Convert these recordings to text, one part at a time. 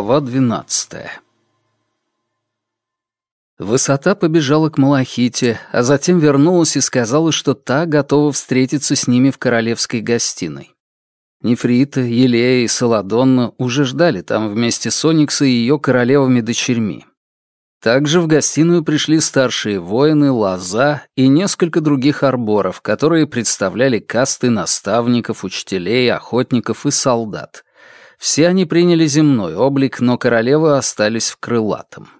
Глава двенадцатая Высота побежала к Малахите, а затем вернулась и сказала, что та готова встретиться с ними в королевской гостиной. Нефрита, Елея и Саладонна уже ждали там вместе с Оникса и ее королевами-дочерьми. Также в гостиную пришли старшие воины, лоза и несколько других арборов, которые представляли касты наставников, учителей, охотников и солдат. Все они приняли земной облик, но королевы остались в крылатом.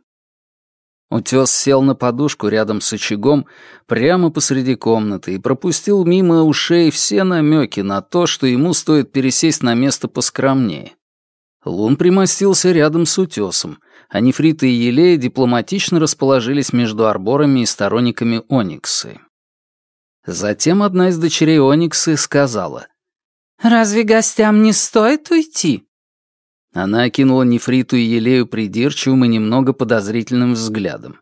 Утес сел на подушку рядом с очагом прямо посреди комнаты и пропустил мимо ушей все намеки на то, что ему стоит пересесть на место поскромнее. Лун примостился рядом с утесом, а Нефрита и Елея дипломатично расположились между арборами и сторонниками Ониксы. Затем одна из дочерей Ониксы сказала, «Разве гостям не стоит уйти?» Она окинула Нефриту и Елею придирчивым и немного подозрительным взглядом.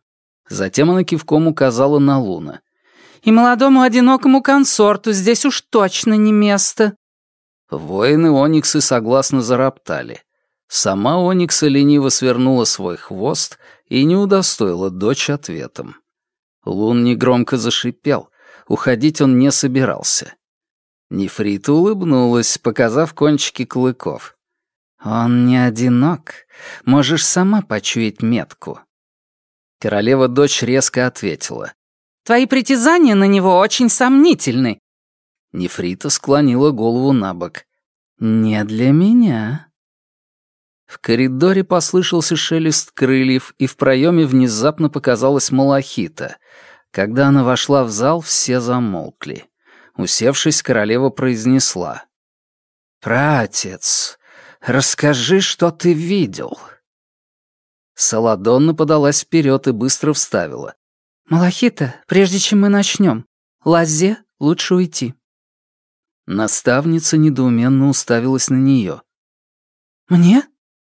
Затем она кивком указала на Луна. «И молодому одинокому консорту здесь уж точно не место». Воины Ониксы согласно зароптали. Сама Оникса лениво свернула свой хвост и не удостоила дочь ответом. Лун негромко зашипел. Уходить он не собирался. Нефрита улыбнулась, показав кончики клыков. «Он не одинок. Можешь сама почуять метку». Королева-дочь резко ответила. «Твои притязания на него очень сомнительны». Нефрита склонила голову на бок. «Не для меня». В коридоре послышался шелест крыльев, и в проеме внезапно показалась Малахита. Когда она вошла в зал, все замолкли. Усевшись, королева произнесла. «Пратец, Расскажи, что ты видел». Саладонна подалась вперед и быстро вставила. «Малахита, прежде чем мы начнем, Лазе лучше уйти». Наставница недоуменно уставилась на нее. «Мне?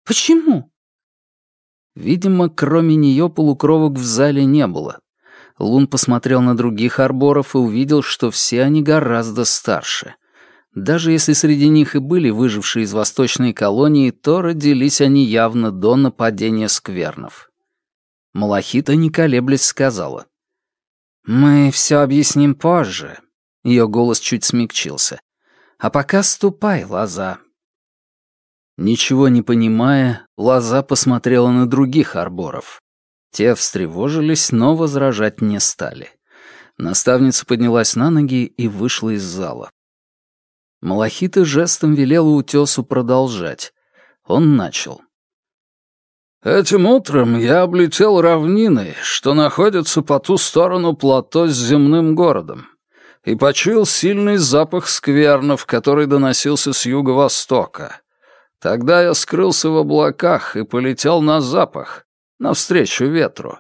Почему?» Видимо, кроме нее полукровок в зале не было. Лун посмотрел на других арборов и увидел, что все они гораздо старше. Даже если среди них и были выжившие из восточной колонии, то родились они явно до нападения сквернов. Малахита, не колеблясь, сказала. «Мы все объясним позже». Ее голос чуть смягчился. «А пока ступай, Лоза». Ничего не понимая, Лоза посмотрела на других арборов. Те встревожились, но возражать не стали. Наставница поднялась на ноги и вышла из зала. Малахита жестом велела утесу продолжать. Он начал. «Этим утром я облетел равнины, что находятся по ту сторону плато с земным городом, и почуял сильный запах сквернов, который доносился с юго-востока. Тогда я скрылся в облаках и полетел на запах, навстречу ветру.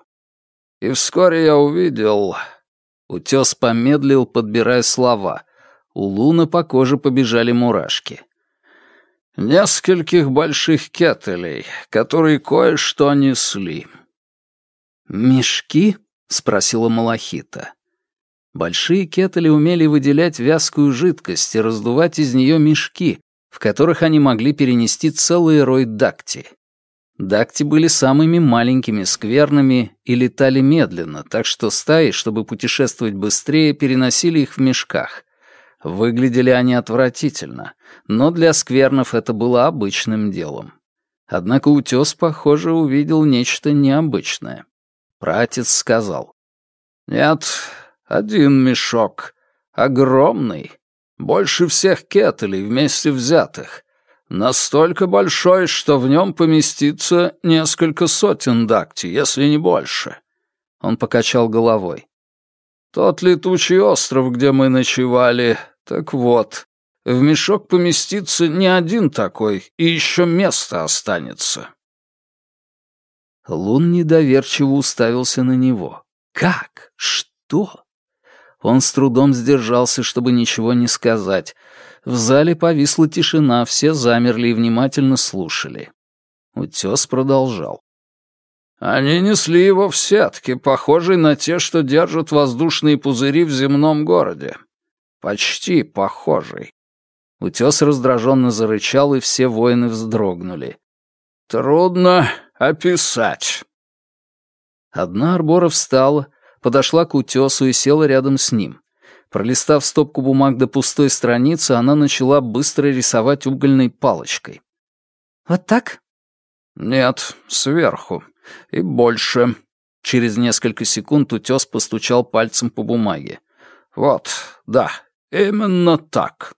И вскоре я увидел...» Утес помедлил, подбирая слова — у Луна по коже побежали мурашки. «Нескольких больших кетелей, которые кое-что несли». «Мешки?» — спросила Малахита. Большие кетели умели выделять вязкую жидкость и раздувать из нее мешки, в которых они могли перенести целый рой дакти. Дакти были самыми маленькими, скверными и летали медленно, так что стаи, чтобы путешествовать быстрее, переносили их в мешках, Выглядели они отвратительно, но для сквернов это было обычным делом. Однако утес, похоже, увидел нечто необычное. Пратец сказал. «Нет, один мешок. Огромный. Больше всех кетелей вместе взятых. Настолько большой, что в нем поместится несколько сотен дакти, если не больше». Он покачал головой. Тот летучий остров, где мы ночевали, так вот, в мешок поместится не один такой, и еще место останется. Лун недоверчиво уставился на него. Как? Что? Он с трудом сдержался, чтобы ничего не сказать. В зале повисла тишина, все замерли и внимательно слушали. Утес продолжал. Они несли его в сетке, похожей на те, что держат воздушные пузыри в земном городе. Почти похожий. Утес раздраженно зарычал, и все воины вздрогнули. Трудно описать. Одна Арбора встала, подошла к утесу и села рядом с ним. Пролистав стопку бумаг до пустой страницы, она начала быстро рисовать угольной палочкой. «Вот так?» «Нет, сверху. И больше». Через несколько секунд утес постучал пальцем по бумаге. «Вот, да, именно так».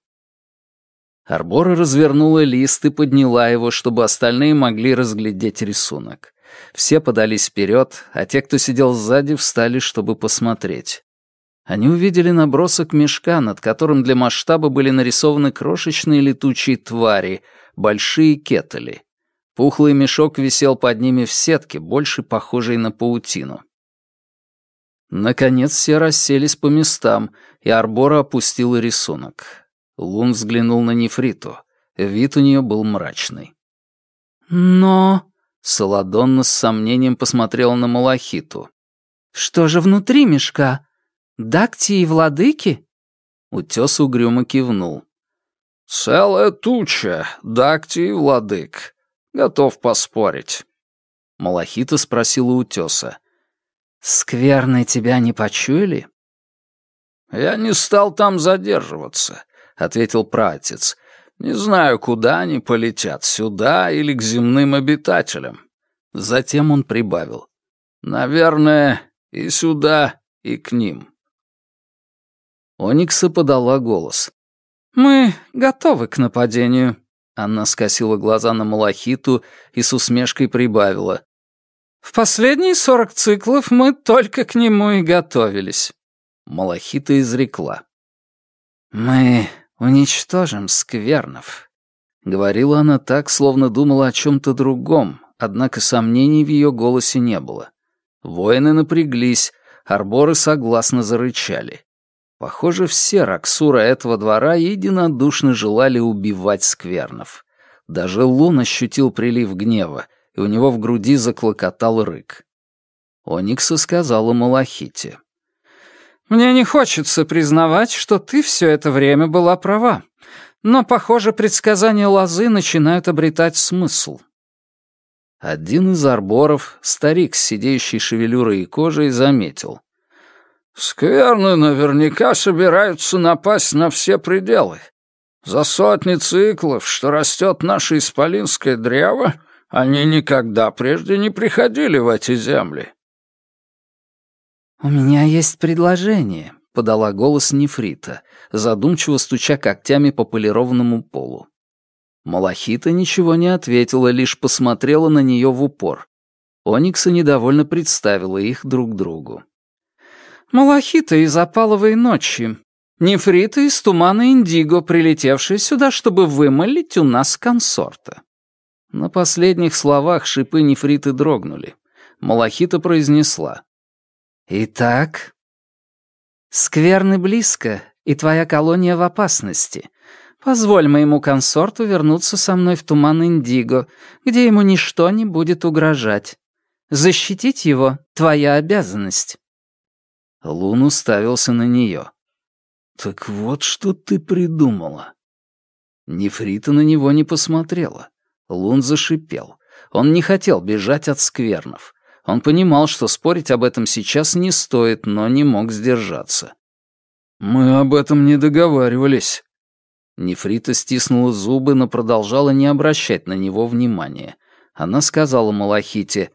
Арбора развернула лист и подняла его, чтобы остальные могли разглядеть рисунок. Все подались вперед, а те, кто сидел сзади, встали, чтобы посмотреть. Они увидели набросок мешка, над которым для масштаба были нарисованы крошечные летучие твари, большие кетали. Пухлый мешок висел под ними в сетке, больше похожей на паутину. Наконец все расселись по местам, и Арбора опустила рисунок. Лун взглянул на Нефриту. Вид у нее был мрачный. «Но...» — Саладонна с сомнением посмотрела на Малахиту. «Что же внутри мешка? Дакти и владыки?» Утес угрюмо кивнул. «Целая туча, Дакти и владык. Готов поспорить». Малахита спросила утеса. «Скверны тебя не почуяли?» «Я не стал там задерживаться», — ответил пратец. «Не знаю, куда они полетят, сюда или к земным обитателям». Затем он прибавил. «Наверное, и сюда, и к ним». Оникса подала голос. «Мы готовы к нападению». Она скосила глаза на Малахиту и с усмешкой прибавила. «В последние сорок циклов мы только к нему и готовились». Малахита изрекла. «Мы уничтожим сквернов», — говорила она так, словно думала о чем-то другом, однако сомнений в ее голосе не было. Воины напряглись, арборы согласно зарычали. Похоже, все Раксура этого двора единодушно желали убивать сквернов. Даже Лун ощутил прилив гнева, и у него в груди заклокотал рык. Оникса сказала Малахите. «Мне не хочется признавать, что ты все это время была права, но, похоже, предсказания лозы начинают обретать смысл». Один из арборов, старик с сидеющей шевелюрой и кожей, заметил. Скверны наверняка собираются напасть на все пределы. За сотни циклов, что растет наше исполинское древо, они никогда прежде не приходили в эти земли. «У меня есть предложение», — подала голос Нефрита, задумчиво стуча когтями по полированному полу. Малахита ничего не ответила, лишь посмотрела на нее в упор. Оникса недовольно представила их друг другу. Малахита из опаловой ночи. Нефрита из тумана Индиго, прилетевшие сюда, чтобы вымолить у нас консорта». На последних словах шипы нефриты дрогнули. Малахита произнесла. «Итак, скверны близко, и твоя колония в опасности. Позволь моему консорту вернуться со мной в туман Индиго, где ему ничто не будет угрожать. Защитить его — твоя обязанность». Лун уставился на нее. «Так вот что ты придумала». Нефрита на него не посмотрела. Лун зашипел. Он не хотел бежать от сквернов. Он понимал, что спорить об этом сейчас не стоит, но не мог сдержаться. «Мы об этом не договаривались». Нефрита стиснула зубы, но продолжала не обращать на него внимания. Она сказала Малахите,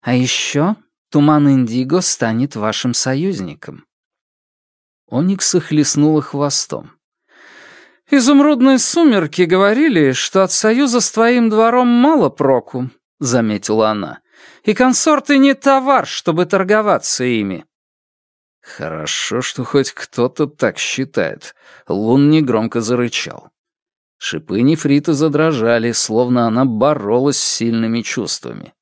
«А еще Туман Индиго станет вашим союзником». Оникса хлестнула хвостом. «Изумрудные сумерки говорили, что от союза с твоим двором мало проку», — заметила она. «И консорты не товар, чтобы торговаться ими». «Хорошо, что хоть кто-то так считает», — Лун негромко зарычал. Шипы нефрита задрожали, словно она боролась с сильными чувствами.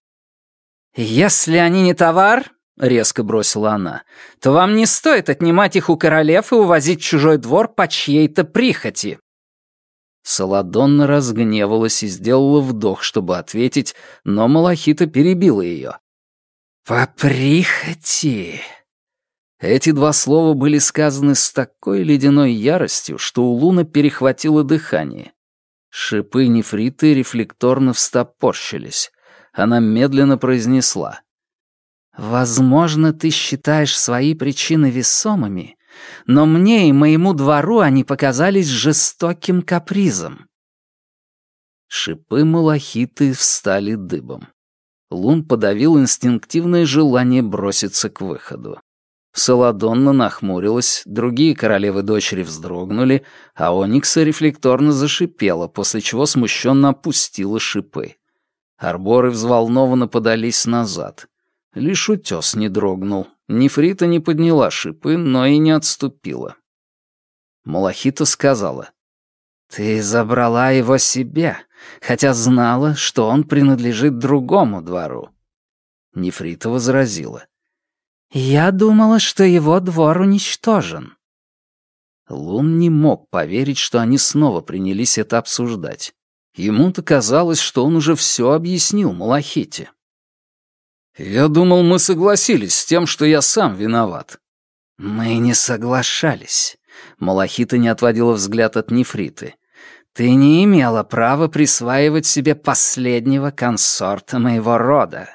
«Если они не товар, — резко бросила она, — то вам не стоит отнимать их у королев и увозить чужой двор по чьей-то прихоти». Саладонна разгневалась и сделала вдох, чтобы ответить, но Малахита перебила ее. «По прихоти...» Эти два слова были сказаны с такой ледяной яростью, что у Луна перехватило дыхание. Шипы нефриты рефлекторно встопорщились. Она медленно произнесла. «Возможно, ты считаешь свои причины весомыми, но мне и моему двору они показались жестоким капризом». Шипы малахиты встали дыбом. Лун подавил инстинктивное желание броситься к выходу. Саладонна нахмурилась, другие королевы-дочери вздрогнули, а Оникса рефлекторно зашипела, после чего смущенно опустила шипы. Арборы взволнованно подались назад. Лишь утес не дрогнул. Нефрита не подняла шипы, но и не отступила. Малахита сказала, «Ты забрала его себе, хотя знала, что он принадлежит другому двору». Нефрита возразила, «Я думала, что его двор уничтожен». Лун не мог поверить, что они снова принялись это обсуждать. Ему-то казалось, что он уже все объяснил Малахите. «Я думал, мы согласились с тем, что я сам виноват». «Мы не соглашались». Малахита не отводила взгляд от нефриты. «Ты не имела права присваивать себе последнего консорта моего рода.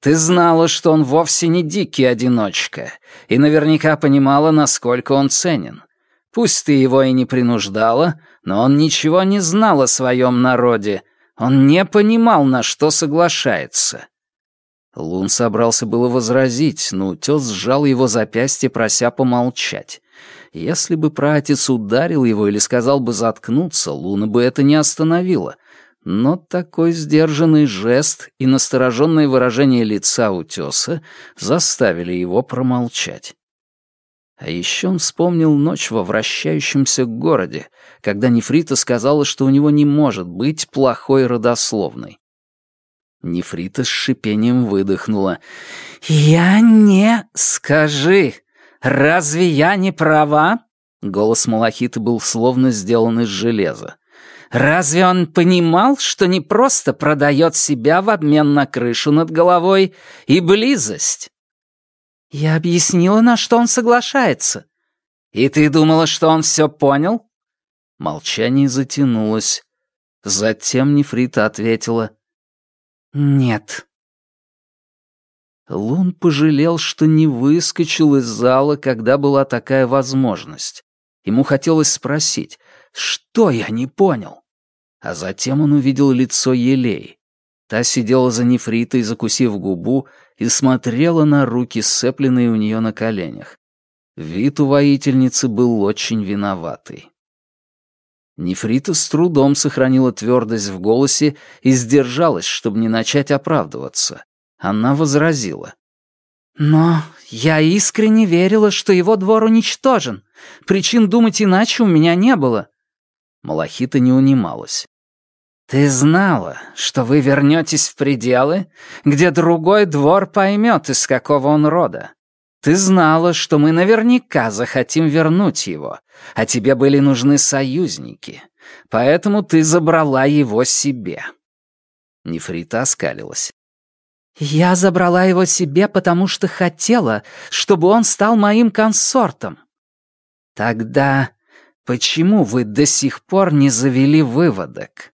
Ты знала, что он вовсе не дикий одиночка, и наверняка понимала, насколько он ценен. Пусть ты его и не принуждала, но он ничего не знал о своем народе. Он не понимал, на что соглашается. Лун собрался было возразить, но утес сжал его запястье, прося помолчать. Если бы праотец ударил его или сказал бы заткнуться, Луна бы это не остановило. Но такой сдержанный жест и настороженное выражение лица утеса заставили его промолчать. А еще он вспомнил ночь во вращающемся городе, когда Нефрита сказала, что у него не может быть плохой родословной. Нефрита с шипением выдохнула. «Я не... Скажи, разве я не права?» Голос Малахита был словно сделан из железа. «Разве он понимал, что не просто продает себя в обмен на крышу над головой и близость?» «Я объяснила, на что он соглашается». «И ты думала, что он все понял?» Молчание затянулось. Затем Нефрита ответила. «Нет». Лун пожалел, что не выскочил из зала, когда была такая возможность. Ему хотелось спросить, что я не понял? А затем он увидел лицо Елей. Та сидела за нефритой, закусив губу, и смотрела на руки, сцепленные у нее на коленях. Вид у воительницы был очень виноватый. Нефрита с трудом сохранила твердость в голосе и сдержалась, чтобы не начать оправдываться. Она возразила. «Но я искренне верила, что его двор уничтожен. Причин думать иначе у меня не было». Малахита не унималась. «Ты знала, что вы вернетесь в пределы, где другой двор поймет, из какого он рода. Ты знала, что мы наверняка захотим вернуть его, а тебе были нужны союзники, поэтому ты забрала его себе». Нефрита оскалилась. «Я забрала его себе, потому что хотела, чтобы он стал моим консортом». «Тогда почему вы до сих пор не завели выводок?»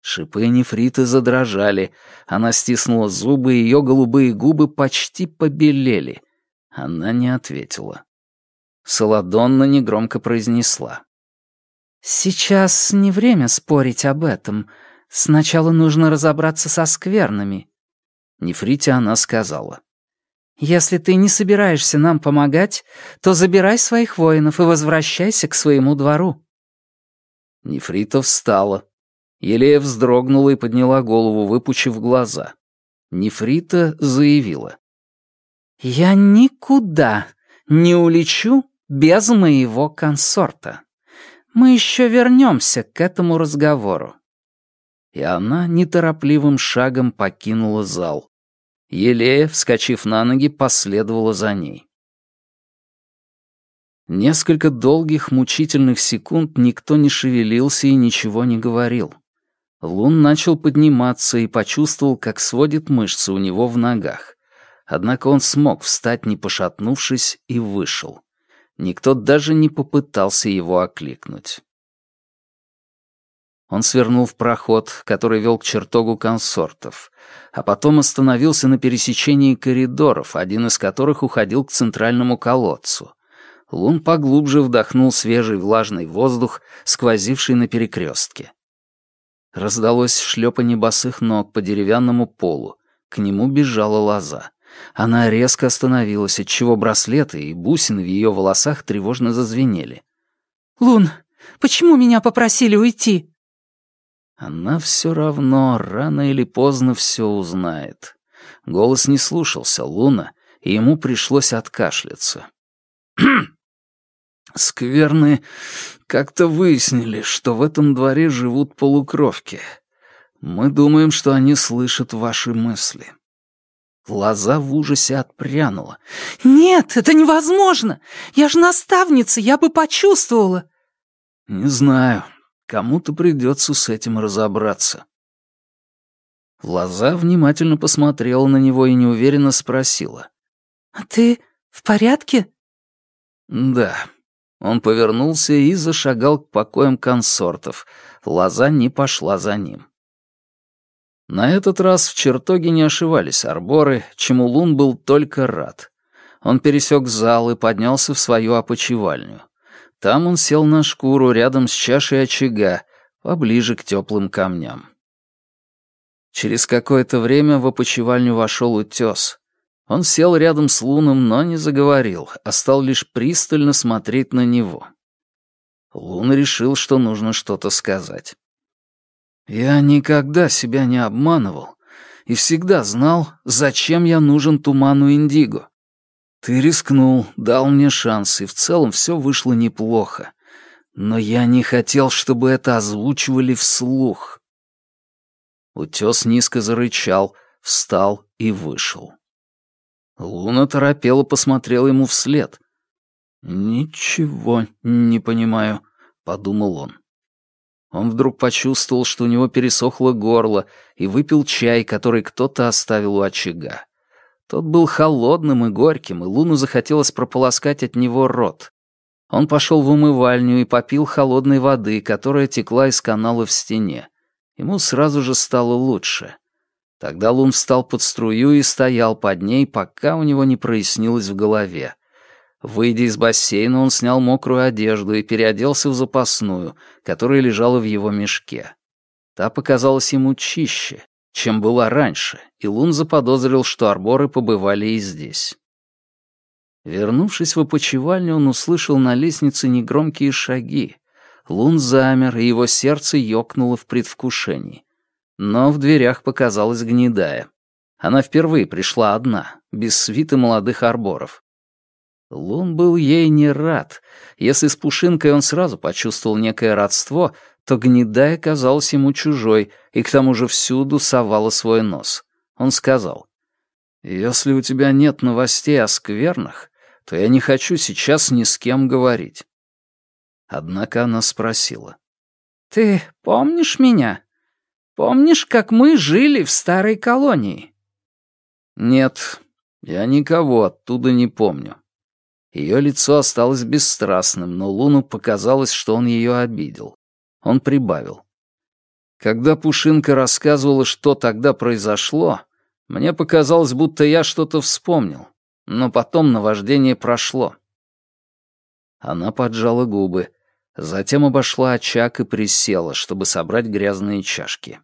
Шипы нефриты задрожали. Она стиснула зубы, ее голубые губы почти побелели. Она не ответила. Саладонна негромко произнесла. «Сейчас не время спорить об этом. Сначала нужно разобраться со скверными». Нефрите она сказала. «Если ты не собираешься нам помогать, то забирай своих воинов и возвращайся к своему двору». Нефрита встала, Елея вздрогнула и подняла голову, выпучив глаза. Нефрита заявила. «Я никуда не улечу без моего консорта. Мы еще вернемся к этому разговору». И она неторопливым шагом покинула зал. Елея, вскочив на ноги, последовала за ней. Несколько долгих мучительных секунд никто не шевелился и ничего не говорил. Лун начал подниматься и почувствовал, как сводит мышцы у него в ногах. Однако он смог встать, не пошатнувшись, и вышел. Никто даже не попытался его окликнуть. Он свернул в проход, который вел к чертогу консортов, а потом остановился на пересечении коридоров, один из которых уходил к центральному колодцу. Лун поглубже вдохнул свежий влажный воздух, сквозивший на перекрестке. Раздалось шлепанье босых ног по деревянному полу. К нему бежала лоза. Она резко остановилась, отчего браслеты и бусины в ее волосах тревожно зазвенели. «Лун, почему меня попросили уйти?» Она все равно рано или поздно все узнает. Голос не слушался Луна, и ему пришлось откашляться. Скверны как-то выяснили, что в этом дворе живут полукровки. Мы думаем, что они слышат ваши мысли. Лоза в ужасе отпрянула. «Нет, это невозможно! Я же наставница, я бы почувствовала!» «Не знаю. Кому-то придется с этим разобраться». Лоза внимательно посмотрела на него и неуверенно спросила. «А ты в порядке?» «Да». Он повернулся и зашагал к покоям консортов. Лоза не пошла за ним. На этот раз в чертоге не ошивались арборы, чему Лун был только рад. Он пересек зал и поднялся в свою опочивальню. Там он сел на шкуру рядом с чашей очага, поближе к теплым камням. Через какое-то время в опочивальню вошел утес. Он сел рядом с Луном, но не заговорил, а стал лишь пристально смотреть на него. Лун решил, что нужно что-то сказать. Я никогда себя не обманывал и всегда знал, зачем я нужен туману Индиго. Ты рискнул, дал мне шанс, и в целом все вышло неплохо. Но я не хотел, чтобы это озвучивали вслух. Утес низко зарычал, встал и вышел. Луна торопело посмотрела ему вслед. «Ничего не понимаю», — подумал он. Он вдруг почувствовал, что у него пересохло горло, и выпил чай, который кто-то оставил у очага. Тот был холодным и горьким, и Луну захотелось прополоскать от него рот. Он пошел в умывальню и попил холодной воды, которая текла из канала в стене. Ему сразу же стало лучше. Тогда Лун встал под струю и стоял под ней, пока у него не прояснилось в голове. Выйдя из бассейна, он снял мокрую одежду и переоделся в запасную, которая лежала в его мешке. Та показалась ему чище, чем была раньше, и Лун заподозрил, что арборы побывали и здесь. Вернувшись в опочивальню, он услышал на лестнице негромкие шаги. Лун замер, и его сердце ёкнуло в предвкушении. Но в дверях показалась гнедая. Она впервые пришла одна, без свиты молодых арборов. Лун был ей не рад. Если с Пушинкой он сразу почувствовал некое родство, то гнедая казалась ему чужой и к тому же всюду совала свой нос. Он сказал, «Если у тебя нет новостей о сквернах, то я не хочу сейчас ни с кем говорить». Однако она спросила, «Ты помнишь меня? Помнишь, как мы жили в старой колонии?» «Нет, я никого оттуда не помню». Ее лицо осталось бесстрастным, но Луну показалось, что он ее обидел. Он прибавил. Когда Пушинка рассказывала, что тогда произошло, мне показалось, будто я что-то вспомнил, но потом наваждение прошло. Она поджала губы, затем обошла очаг и присела, чтобы собрать грязные чашки.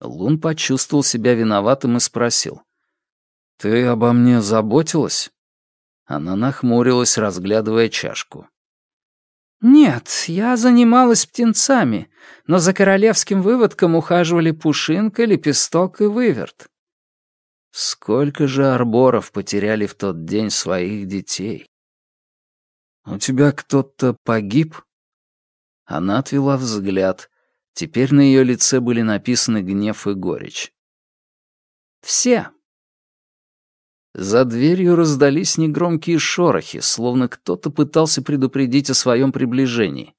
Лун почувствовал себя виноватым и спросил. «Ты обо мне заботилась?» Она нахмурилась, разглядывая чашку. «Нет, я занималась птенцами, но за королевским выводком ухаживали Пушинка, Лепесток и Выверт. Сколько же арборов потеряли в тот день своих детей? У тебя кто-то погиб?» Она отвела взгляд. Теперь на ее лице были написаны гнев и горечь. «Все», за дверью раздались негромкие шорохи, словно кто-то пытался предупредить о своем приближении.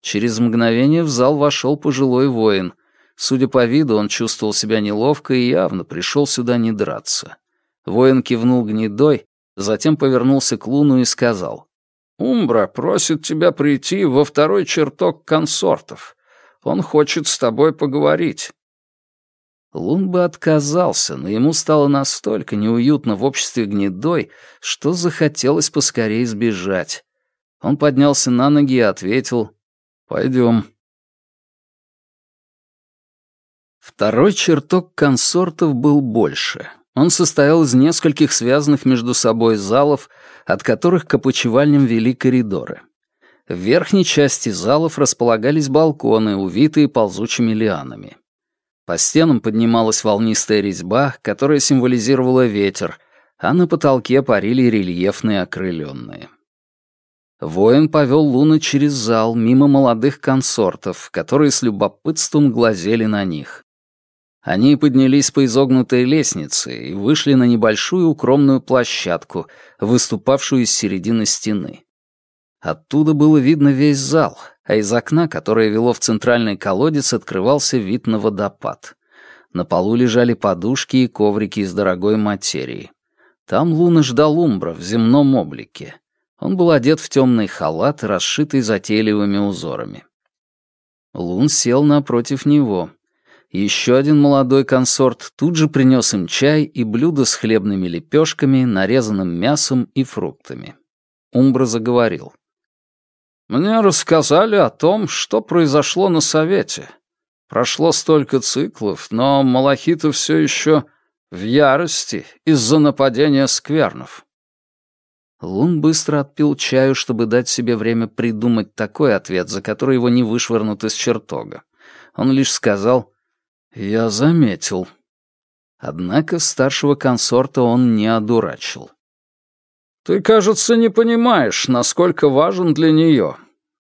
Через мгновение в зал вошел пожилой воин. Судя по виду, он чувствовал себя неловко и явно пришел сюда не драться. Воин кивнул гнедой, затем повернулся к Луну и сказал. «Умбра просит тебя прийти во второй чертог консортов. Он хочет с тобой поговорить». Лун бы отказался, но ему стало настолько неуютно в обществе гнедой, что захотелось поскорее сбежать. Он поднялся на ноги и ответил «Пойдем». Второй чертог консортов был больше. Он состоял из нескольких связанных между собой залов, от которых к опочивальням вели коридоры. В верхней части залов располагались балконы, увитые ползучими лианами. По стенам поднималась волнистая резьба, которая символизировала ветер, а на потолке парили рельефные окрыленные. Воин повел Луна через зал, мимо молодых консортов, которые с любопытством глазели на них. Они поднялись по изогнутой лестнице и вышли на небольшую укромную площадку, выступавшую из середины стены. Оттуда было видно весь зал, а из окна, которое вело в центральный колодец, открывался вид на водопад. На полу лежали подушки и коврики из дорогой материи. Там Луна ждал Умбра в земном облике. Он был одет в темный халат, расшитый затейливыми узорами. Лун сел напротив него — еще один молодой консорт тут же принес им чай и блюдо с хлебными лепешками, нарезанным мясом и фруктами. Умбра заговорил. «Мне рассказали о том, что произошло на совете. Прошло столько циклов, но Малахита все еще в ярости из-за нападения сквернов». Лун быстро отпил чаю, чтобы дать себе время придумать такой ответ, за который его не вышвырнут из чертога. Он лишь сказал «Я заметил». Однако старшего консорта он не одурачил. «Ты, кажется, не понимаешь, насколько важен для нее.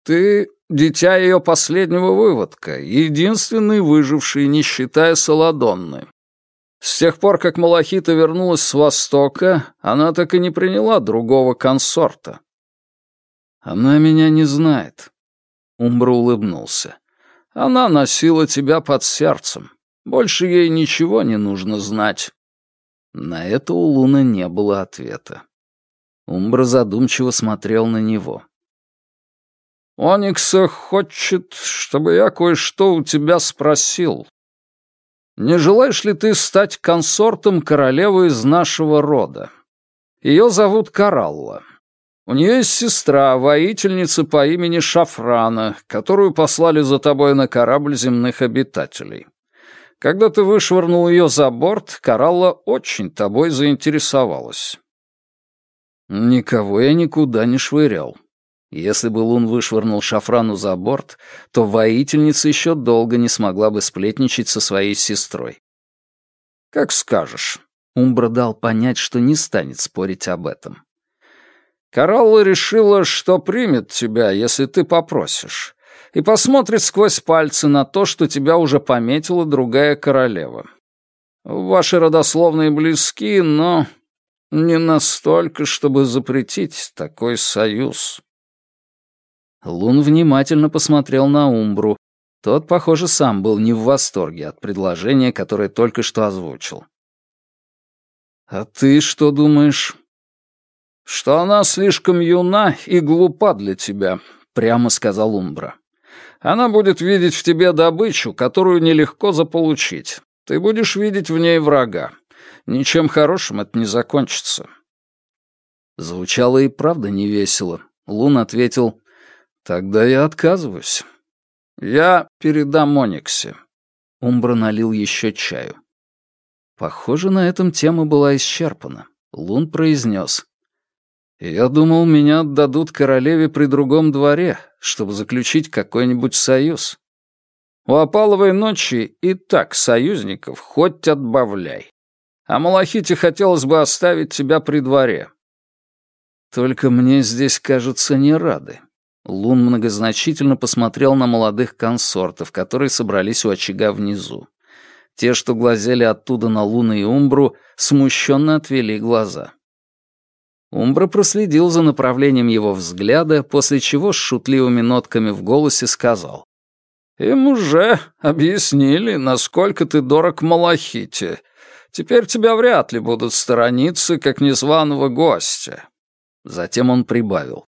Ты — дитя ее последнего выводка, единственный выживший, не считая Саладонны. С тех пор, как Малахита вернулась с Востока, она так и не приняла другого консорта». «Она меня не знает», — Умбра улыбнулся. «Она носила тебя под сердцем. Больше ей ничего не нужно знать». На это у Луны не было ответа. Умбра задумчиво смотрел на него. «Оникса хочет, чтобы я кое-что у тебя спросил. Не желаешь ли ты стать консортом королевы из нашего рода? Ее зовут Каралла. У нее есть сестра, воительница по имени Шафрана, которую послали за тобой на корабль земных обитателей. Когда ты вышвырнул ее за борт, Каралла очень тобой заинтересовалась». «Никого я никуда не швырял. Если бы Лун вышвырнул Шафрану за борт, то воительница еще долго не смогла бы сплетничать со своей сестрой». «Как скажешь». Умбра дал понять, что не станет спорить об этом. «Каралла решила, что примет тебя, если ты попросишь и посмотрит сквозь пальцы на то, что тебя уже пометила другая королева. Ваши родословные близки, но не настолько, чтобы запретить такой союз. Лун внимательно посмотрел на Умбру. Тот, похоже, сам был не в восторге от предложения, которое только что озвучил. «А ты что думаешь?» «Что она слишком юна и глупа для тебя», — прямо сказал Умбра. Она будет видеть в тебе добычу, которую нелегко заполучить. Ты будешь видеть в ней врага. Ничем хорошим это не закончится». Звучало и правда невесело. Лун ответил, «Тогда я отказываюсь. Я передам Ониксе». Умбра налил еще чаю. Похоже, на этом тема была исчерпана. Лун произнес, «Я думал, меня отдадут королеве при другом дворе, чтобы заключить какой-нибудь союз. У опаловой ночи и так союзников хоть отбавляй. А Малахите хотелось бы оставить тебя при дворе». «Только мне здесь, кажется, не рады». Лун многозначительно посмотрел на молодых консортов, которые собрались у очага внизу. Те, что глазели оттуда на Луну и Умбру, смущенно отвели глаза. Умбра проследил за направлением его взгляда, после чего с шутливыми нотками в голосе сказал. «Им уже объяснили, насколько ты дорог Малахите. Теперь тебя вряд ли будут сторониться, как незваного гостя». Затем он прибавил.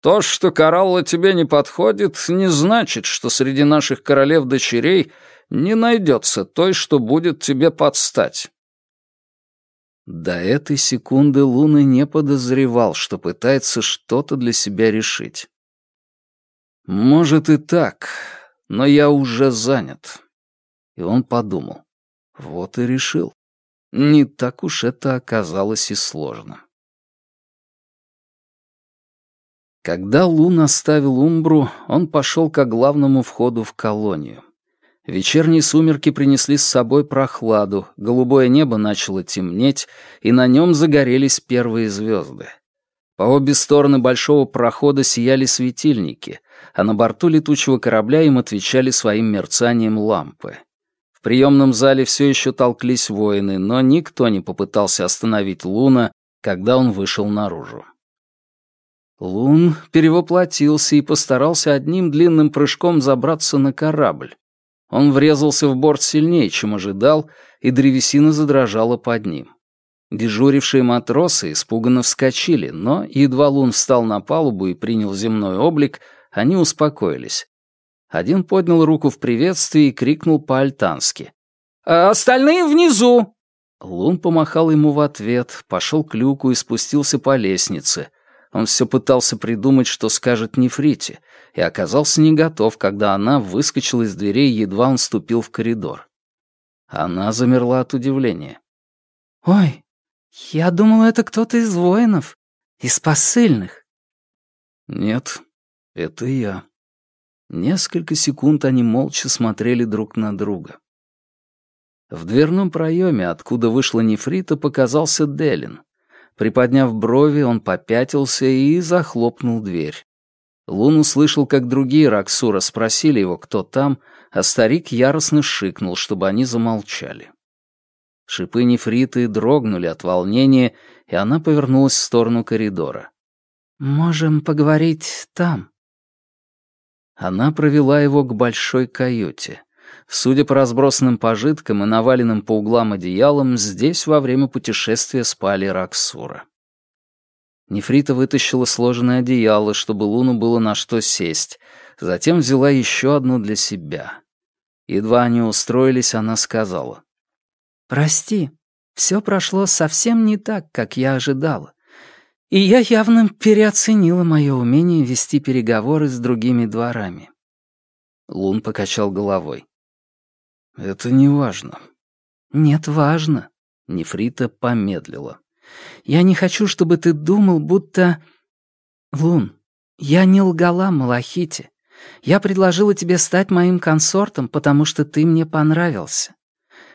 То, что коралла тебе не подходит, не значит, что среди наших королев-дочерей не найдется той, что будет тебе подстать. До этой секунды Луна не подозревал, что пытается что-то для себя решить. «Может и так, но я уже занят». И он подумал. Вот и решил. Не так уж это оказалось и сложно. Когда Лун оставил Умбру, он пошел к главному входу в колонию. Вечерние сумерки принесли с собой прохладу, голубое небо начало темнеть, и на нем загорелись первые звезды. По обе стороны большого прохода сияли светильники, а на борту летучего корабля им отвечали своим мерцанием лампы. В приемном зале все еще толклись воины, но никто не попытался остановить Луна, когда он вышел наружу. Лун перевоплотился и постарался одним длинным прыжком забраться на корабль. Он врезался в борт сильнее, чем ожидал, и древесина задрожала под ним. Дежурившие матросы испуганно вскочили, но едва Лун встал на палубу и принял земной облик, они успокоились. Один поднял руку в приветствии и крикнул по-альтански. «А остальные внизу!» Лун помахал ему в ответ, пошел к люку и спустился по лестнице — он все пытался придумать, что скажет Нефрите, и оказался не готов, когда она выскочила из дверей, едва он ступил в коридор. Она замерла от удивления. «Ой, я думала, это кто-то из воинов, из посыльных». «Нет, это я». Несколько секунд они молча смотрели друг на друга. В дверном проеме, откуда вышла нефрита, показался Делин. Приподняв брови, он попятился и захлопнул дверь. Лун услышал, как другие Раксура спросили его, кто там, а старик яростно шикнул, чтобы они замолчали. Шипы нефриты дрогнули от волнения, и она повернулась в сторону коридора. «Можем поговорить там». Она провела его к большой каюте. Судя по разбросанным пожиткам и наваленным по углам одеялам, здесь во время путешествия спали Раксура. Нефрита вытащила сложенное одеяло, чтобы Луну было на что сесть, затем взяла еще одно для себя. Едва они устроились, она сказала. «Прости, все прошло совсем не так, как я ожидала. И я явно переоценила мое умение вести переговоры с другими дворами». Лун покачал головой. «Это не важно». «Нет, важно». Нефрита помедлила. «Я не хочу, чтобы ты думал, будто...» «Лун, я не лгала Малахите. Я предложила тебе стать моим консортом, потому что ты мне понравился.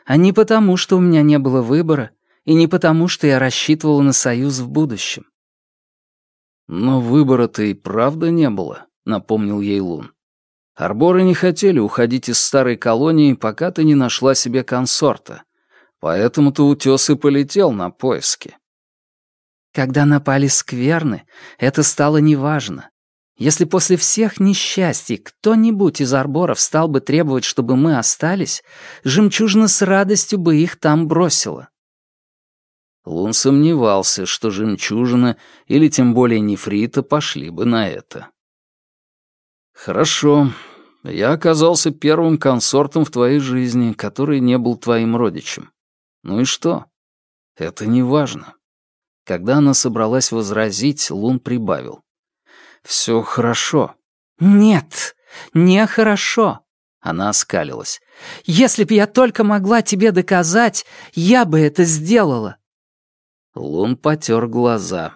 А не потому, что у меня не было выбора, и не потому, что я рассчитывала на союз в будущем». «Но выбора-то и правда не было», — напомнил ей Лун. Арборы не хотели уходить из старой колонии, пока ты не нашла себе консорта. Поэтому-то утес и полетел на поиски. Когда напали скверны, это стало неважно. Если после всех несчастий кто-нибудь из арборов стал бы требовать, чтобы мы остались, жемчужина с радостью бы их там бросила. Лун сомневался, что жемчужина или тем более нефрита пошли бы на это. «Хорошо. Я оказался первым консортом в твоей жизни, который не был твоим родичем. Ну и что? Это не важно». Когда она собралась возразить, Лун прибавил. «Все хорошо». «Нет, не хорошо». Она оскалилась. «Если б я только могла тебе доказать, я бы это сделала». Лун потер глаза.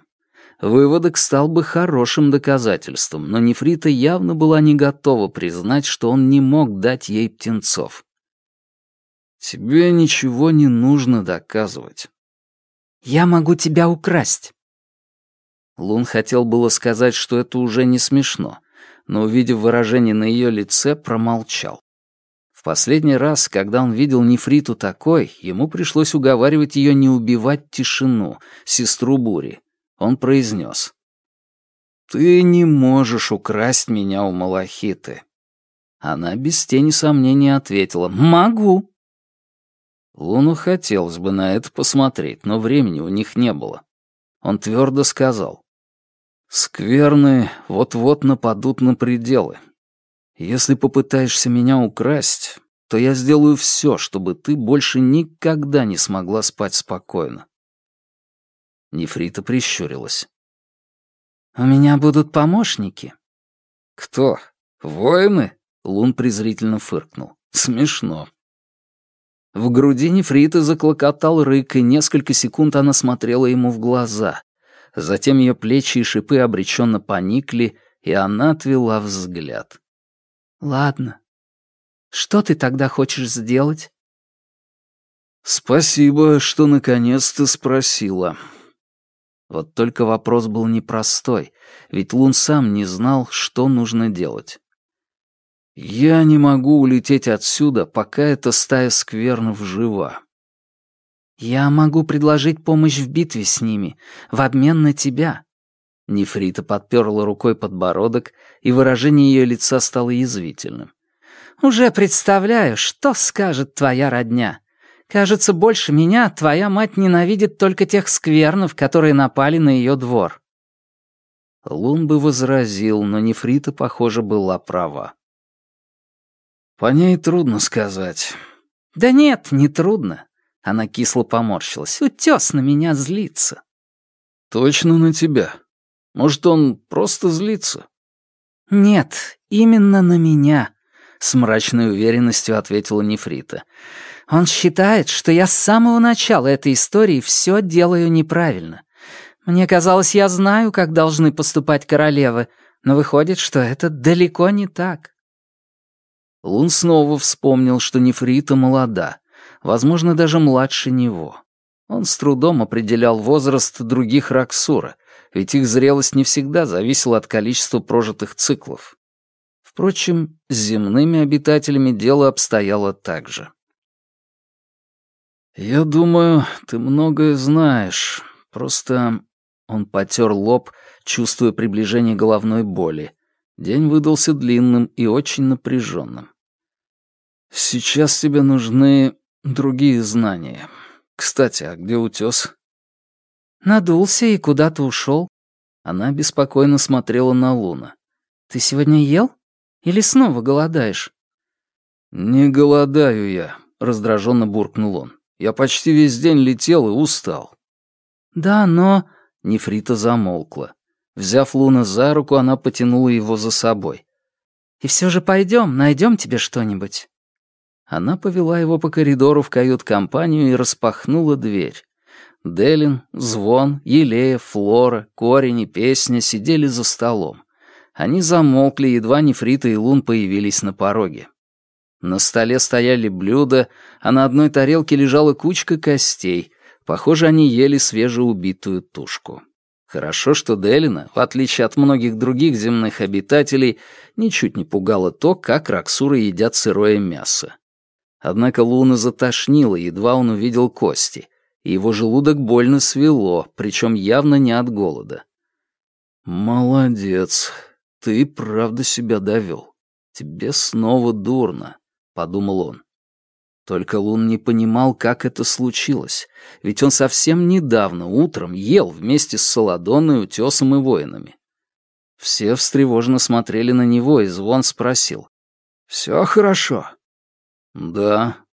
Выводок стал бы хорошим доказательством, но Нефрита явно была не готова признать, что он не мог дать ей птенцов. «Тебе ничего не нужно доказывать». «Я могу тебя украсть». Лун хотел было сказать, что это уже не смешно, но, увидев выражение на ее лице, промолчал. В последний раз, когда он видел Нефриту такой, ему пришлось уговаривать ее не убивать тишину, сестру Бури, он произнес. «Ты не можешь украсть меня у Малахиты». Она без тени сомнения ответила «Могу». Луну хотелось бы на это посмотреть, но времени у них не было. Он твердо сказал. Скверны вот-вот нападут на пределы. Если попытаешься меня украсть, то я сделаю все, чтобы ты больше никогда не смогла спать спокойно. Нефрита прищурилась. «У меня будут помощники». «Кто? Воины?» — Лун презрительно фыркнул. «Смешно». В груди нефрита заклокотал рык, и несколько секунд она смотрела ему в глаза. Затем ее плечи и шипы обреченно поникли, и она отвела взгляд. «Ладно. Что ты тогда хочешь сделать?» «Спасибо, что наконец-то спросила». Вот только вопрос был непростой, ведь Лун сам не знал, что нужно делать. «Я не могу улететь отсюда, пока эта стая сквернов жива». «Я могу предложить помощь в битве с ними, в обмен на тебя». Нефрита подперла рукой подбородок, и выражение ее лица стало язвительным. «Уже представляю, что скажет твоя родня. Кажется, больше меня твоя мать ненавидит только тех сквернов, которые напали на ее двор». Лун бы возразил, но Нефрита, похоже, была права. По ней трудно сказать. Да нет, не трудно. Она кисло поморщилась. Утес на меня злится. Точно на тебя. Может, он просто злится? Нет, именно на меня, с мрачной уверенностью ответила Нефрита. Он считает, что я с самого начала этой истории все делаю неправильно. Мне казалось, я знаю, как должны поступать королевы, но выходит, что это далеко не так. Лун снова вспомнил, что Нефрита молода, возможно, даже младше него. Он с трудом определял возраст других Раксура, ведь их зрелость не всегда зависела от количества прожитых циклов. Впрочем, с земными обитателями дело обстояло так же. «Я думаю, ты многое знаешь. Просто...» Он потер лоб, чувствуя приближение головной боли. День выдался длинным и очень напряженным. «Сейчас тебе нужны другие знания. Кстати, а где утес?» «Надулся и куда-то ушел». Она беспокойно смотрела на Луна. «Ты сегодня ел? Или снова голодаешь?» «Не голодаю я», — раздраженно буркнул он. «Я почти весь день летел и устал». «Да, но...» — Нефрита замолкла. Взяв Луна за руку, она потянула его за собой. «И все же пойдем, найдем тебе что-нибудь». Она повела его по коридору в кают-компанию и распахнула дверь. Делин, Звон, Елея, Флора, Корень и Песня сидели за столом. Они замолкли, едва Нефрита и Лун появились на пороге. На столе стояли блюда, а на одной тарелке лежала кучка костей. Похоже, они ели свежеубитую тушку. Хорошо, что Делина, в отличие от многих других земных обитателей, ничуть не пугало то, как раксуры едят сырое мясо. Однако Луна затошнила, едва он увидел кости, и его желудок больно свело, причем явно не от голода. «Молодец, ты правда себя довел. Тебе снова дурно», — подумал он. Только Лун не понимал, как это случилось, ведь он совсем недавно утром ел вместе с Саладоной, Утесом и воинами. Все встревоженно смотрели на него, и Звон спросил. «Все хорошо?» «Да».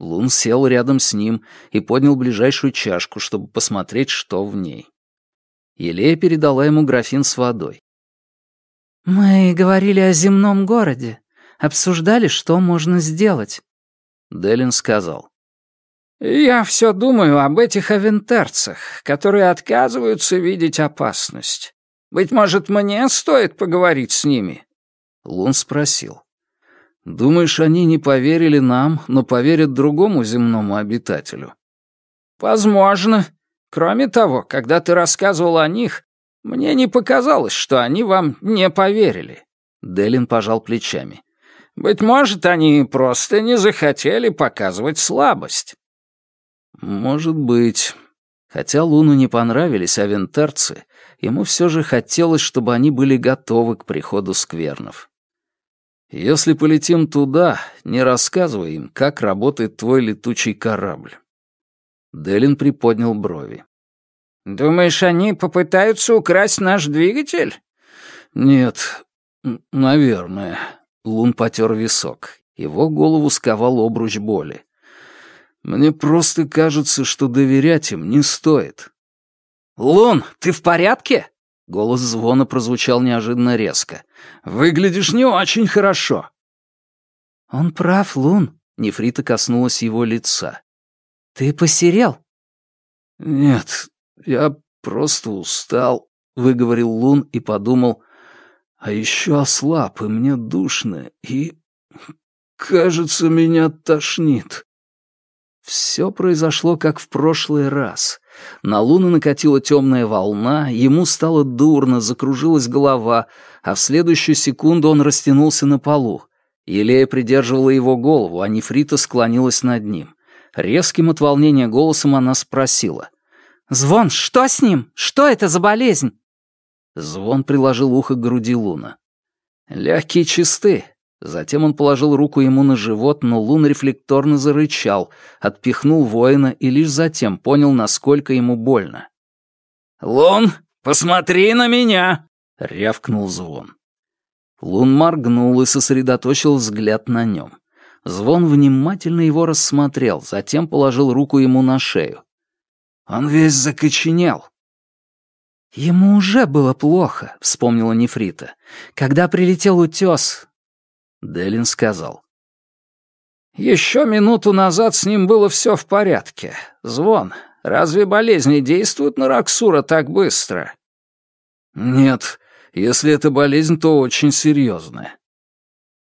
Лун сел рядом с ним и поднял ближайшую чашку, чтобы посмотреть, что в ней. Елея передала ему графин с водой. «Мы говорили о земном городе, обсуждали, что можно сделать». Делин сказал. «Я все думаю об этих авентерцах, которые отказываются видеть опасность. Быть может, мне стоит поговорить с ними?» Лун спросил. «Думаешь, они не поверили нам, но поверят другому земному обитателю?» «Возможно. Кроме того, когда ты рассказывал о них, мне не показалось, что они вам не поверили». Делин пожал плечами. Быть может, они просто не захотели показывать слабость. Может быть. Хотя Луну не понравились авентарцы, ему все же хотелось, чтобы они были готовы к приходу сквернов. Если полетим туда, не рассказывай им, как работает твой летучий корабль. Делин приподнял брови. «Думаешь, они попытаются украсть наш двигатель?» «Нет, наверное». Лун потер висок. Его голову сковал обруч боли. «Мне просто кажется, что доверять им не стоит». «Лун, ты в порядке?» Голос звона прозвучал неожиданно резко. «Выглядишь не очень хорошо». «Он прав, Лун», — Нефрита коснулась его лица. «Ты посерел?» «Нет, я просто устал», — выговорил Лун и подумал, «а еще ослаб, и мне душно, и, кажется, меня тошнит». Все произошло, как в прошлый раз. На Луну накатила темная волна, ему стало дурно, закружилась голова, а в следующую секунду он растянулся на полу. Елея придерживала его голову, а Нефрита склонилась над ним. Резким от волнения голосом она спросила. «Звон, что с ним? Что это за болезнь?» Звон приложил ухо к груди Луна. «Легкие чисты. Затем он положил руку ему на живот, но Лун рефлекторно зарычал, отпихнул воина и лишь затем понял, насколько ему больно. «Лун, посмотри на меня!» — рявкнул звон. Лун моргнул и сосредоточил взгляд на нем. Звон внимательно его рассмотрел, затем положил руку ему на шею. Он весь закоченел. «Ему уже было плохо», — вспомнила Нефрита. «Когда прилетел утес, Делин сказал. «Еще минуту назад с ним было все в порядке. Звон, разве болезни действуют на Раксура так быстро?» «Нет, если это болезнь, то очень серьезная».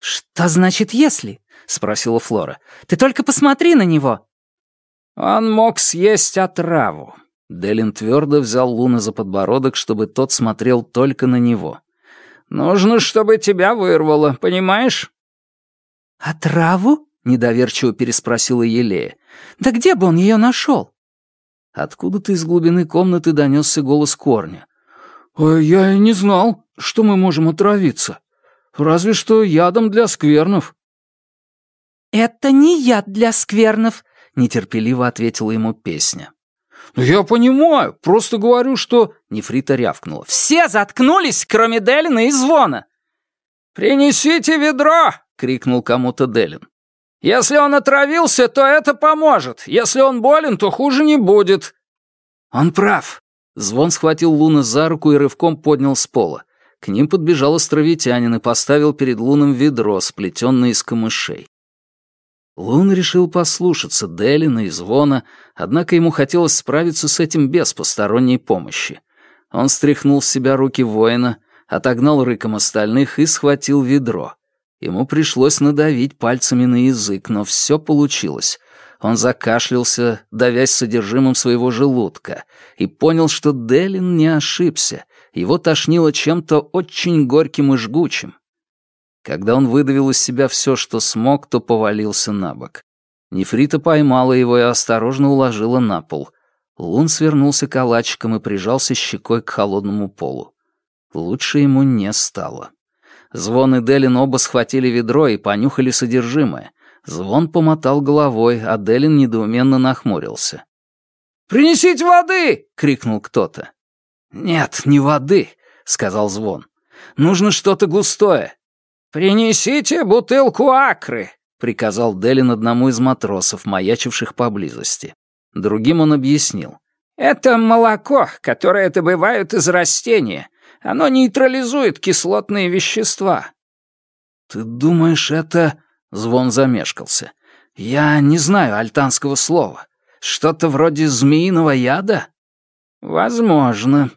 «Что значит «если»?» — спросила Флора. «Ты только посмотри на него!» «Он мог съесть отраву». Делин твердо взял Луна за подбородок, чтобы тот смотрел только на него. Нужно, чтобы тебя вырвало, понимаешь?» «А траву?» — недоверчиво переспросила Елея. «Да где бы он ее нашел?» Откуда-то из глубины комнаты донесся голос Корня. «Я и не знал, что мы можем отравиться. Разве что ядом для сквернов». «Это не яд для сквернов», — нетерпеливо ответила ему песня. «Я понимаю, просто говорю, что...» Нефрита рявкнула. «Все заткнулись, кроме Делина и Звона!» «Принесите ведро!» — крикнул кому-то Делин. «Если он отравился, то это поможет. Если он болен, то хуже не будет». «Он прав». Звон схватил Луна за руку и рывком поднял с пола. К ним подбежал островитянин и поставил перед Луном ведро, сплетенное из камышей. Лун решил послушаться Делина и Звона, однако ему хотелось справиться с этим без посторонней помощи. Он стряхнул с себя руки воина, отогнал рыком остальных и схватил ведро. Ему пришлось надавить пальцами на язык, но все получилось. Он закашлялся, давясь содержимым своего желудка, и понял, что Делин не ошибся. Его тошнило чем-то очень горьким и жгучим. Когда он выдавил из себя все, что смог, то повалился на бок. Нефрита поймала его и осторожно уложила на пол. Лун свернулся калачиком и прижался щекой к холодному полу. Лучше ему не стало. Звон и Делин оба схватили ведро и понюхали содержимое. Звон помотал головой, а Делин недоуменно нахмурился. «Принесите воды!» — крикнул кто-то. «Нет, не воды», — сказал Звон. «Нужно что-то густое. «Принесите бутылку акры», — приказал Делин одному из матросов, маячивших поблизости. Другим он объяснил. «Это молоко, которое добывают из растения. Оно нейтрализует кислотные вещества». «Ты думаешь, это...» — Звон замешкался. «Я не знаю альтанского слова. Что-то вроде змеиного яда?» «Возможно».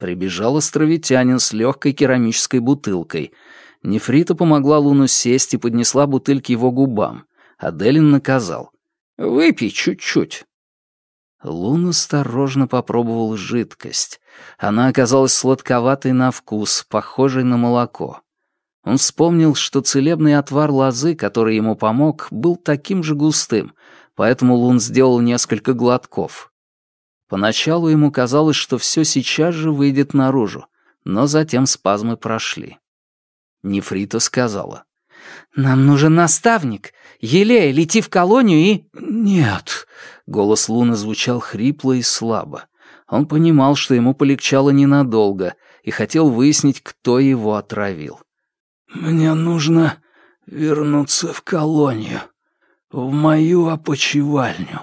Прибежал островитянин с легкой керамической бутылкой — Нефрита помогла Луну сесть и поднесла бутыль к его губам, а Делин наказал. «Выпей чуть-чуть». Лун осторожно попробовал жидкость. Она оказалась сладковатой на вкус, похожей на молоко. Он вспомнил, что целебный отвар лозы, который ему помог, был таким же густым, поэтому Лун сделал несколько глотков. Поначалу ему казалось, что все сейчас же выйдет наружу, но затем спазмы прошли. Нефрита сказала. «Нам нужен наставник. Елея, лети в колонию и...» «Нет». Голос Луны звучал хрипло и слабо. Он понимал, что ему полегчало ненадолго, и хотел выяснить, кто его отравил. «Мне нужно вернуться в колонию, в мою опочивальню»,